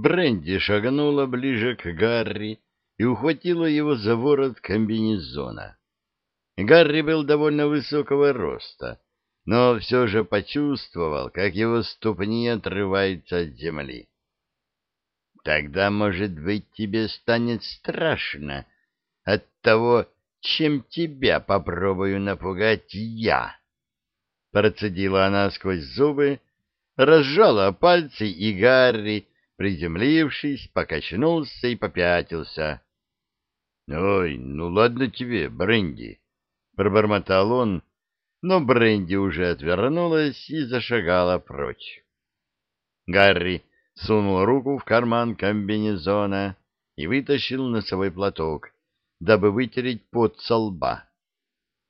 Бренди шагнула ближе к Гарри и ухватила его за ворот комбинезона. Гарри был довольно высокого роста, но все же почувствовал, как его ступни отрываются от земли. Тогда, может быть, тебе станет страшно от того, чем тебя попробую напугать я. Процедила она сквозь зубы, разжала пальцы, и Гарри, приземлившись, покачнулся и попятился. — Ой, ну ладно тебе, Бренди, — пробормотал он, но Бренди уже отвернулась и зашагала прочь. Гарри сунул руку в карман комбинезона и вытащил носовой платок, дабы вытереть пот со лба.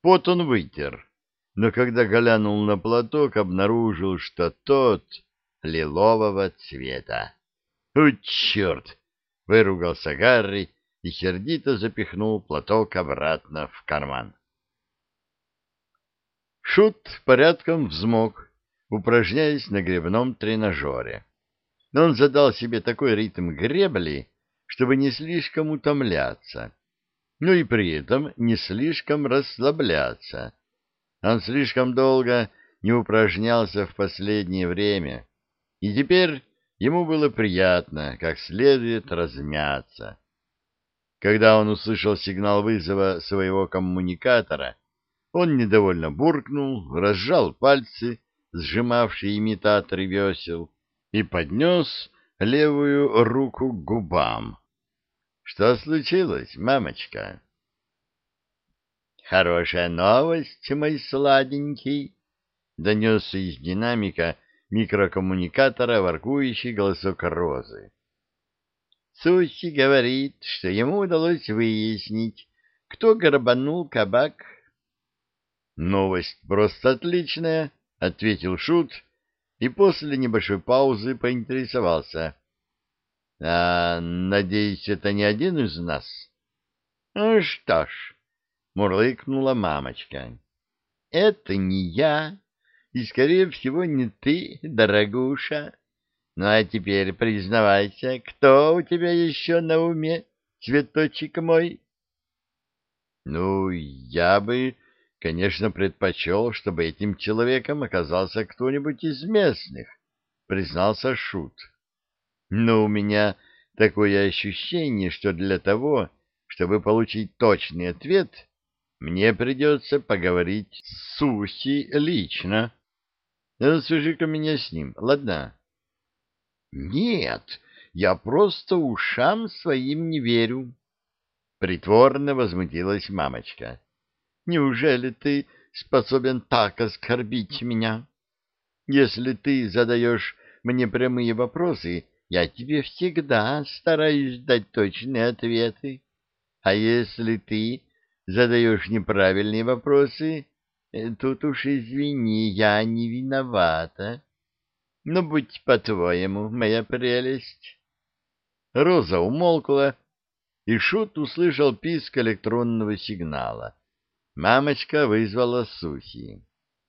Пот он вытер, но когда глянул на платок, обнаружил, что тот лилового цвета. «У, черт!» — выругался Гарри и сердито запихнул платок обратно в карман. Шут порядком взмок, упражняясь на гребном тренажере. Но он задал себе такой ритм гребли, чтобы не слишком утомляться, но и при этом не слишком расслабляться. Он слишком долго не упражнялся в последнее время, и теперь ему было приятно, как следует размяться. Когда он услышал сигнал вызова своего коммуникатора, он недовольно буркнул, разжал пальцы, сжимавшие имитаторы весел, и поднес левую руку к губам. — Что случилось, мамочка? — Хорошая новость, мой сладенький, — донесся из динамика микрокоммуникатора воркующий голосок Розы. Суси говорит, что ему удалось выяснить, кто горбанул кабак Новость просто отличная, ответил Шут и после небольшой паузы поинтересовался. А, надеюсь, это не один из нас? Ну что ж, мурлыкнула мамочка. Это не я, и, скорее всего, не ты, дорогуша. Ну, а теперь признавайся, кто у тебя еще на уме, цветочек мой? Ну, я бы конечно, предпочел, чтобы этим человеком оказался кто-нибудь из местных, признался Шут. Но у меня такое ощущение, что для того, чтобы получить точный ответ, мне придется поговорить с Суси лично. Свяжи-ка меня с ним, ладно? Нет, я просто ушам своим не верю. Притворно возмутилась мамочка. Неужели ты способен так оскорбить меня? Если ты задаешь мне прямые вопросы, я тебе всегда стараюсь дать точные ответы. А если ты задаешь неправильные вопросы, тут уж извини, я не виновата. Но будь по-твоему, моя прелесть. Роза умолкла, и Шут услышал писк электронного сигнала. Мамочка вызвала Суси.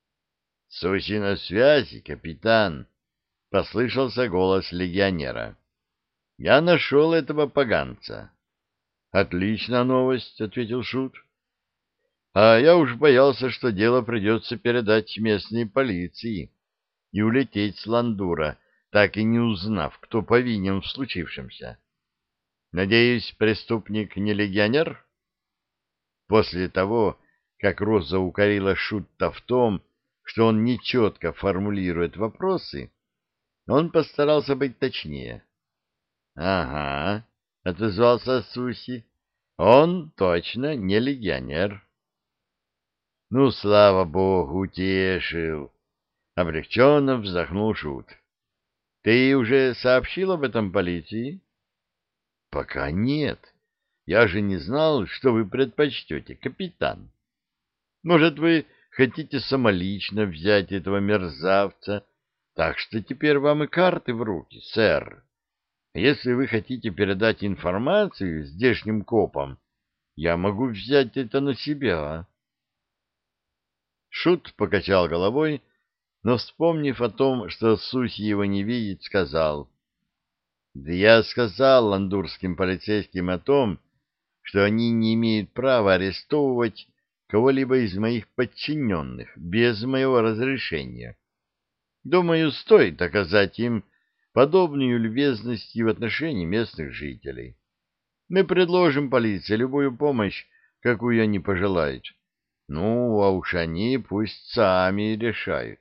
— Суси на связи, капитан! — послышался голос легионера. — Я нашел этого поганца. — Отличная новость, — ответил Шут. — А я уж боялся, что дело придется передать местной полиции и улететь с Ландура, так и не узнав, кто повинен в случившемся. Надеюсь, преступник не легионер? После того, как Роза укорила Шутта в том, что он нечетко формулирует вопросы, он постарался быть точнее. — Ага, — отозвался Суси, — он точно не легионер. — Ну, слава богу, утешил! — облегченно вздохнул Шут. — Ты уже сообщил об этом полиции? — Пока нет. Я же не знал, что вы предпочтете, капитан. — может, вы хотите самолично взять этого мерзавца, так что теперь вам и карты в руки, сэр. Если вы хотите передать информацию здешним копам, я могу взять это на себя. Шут покачал головой, но, вспомнив о том, что Суси его не видит, сказал, Да я сказал ландурским полицейским о том, что они не имеют права арестовывать кого-либо из моих подчиненных без моего разрешения. Думаю, стоит оказать им подобную любезность и в отношении местных жителей. Мы предложим полиции любую помощь, какую они пожелают. Ну, а уж они пусть сами решают.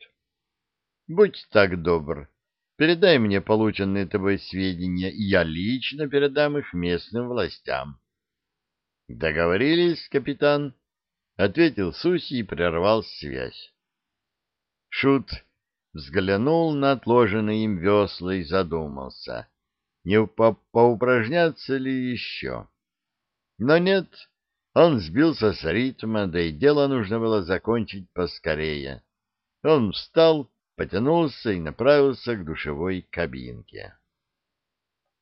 Будь так добр, передай мне полученные тобой сведения, и я лично передам их местным властям. — Договорились, капитан? — ответил Суси и прервал связь. Шут взглянул на отложенные им весла и задумался, не по поупражняться ли еще. Но нет, он сбился с ритма, да и дело нужно было закончить поскорее. Он встал, потянулся и направился к душевой кабинке.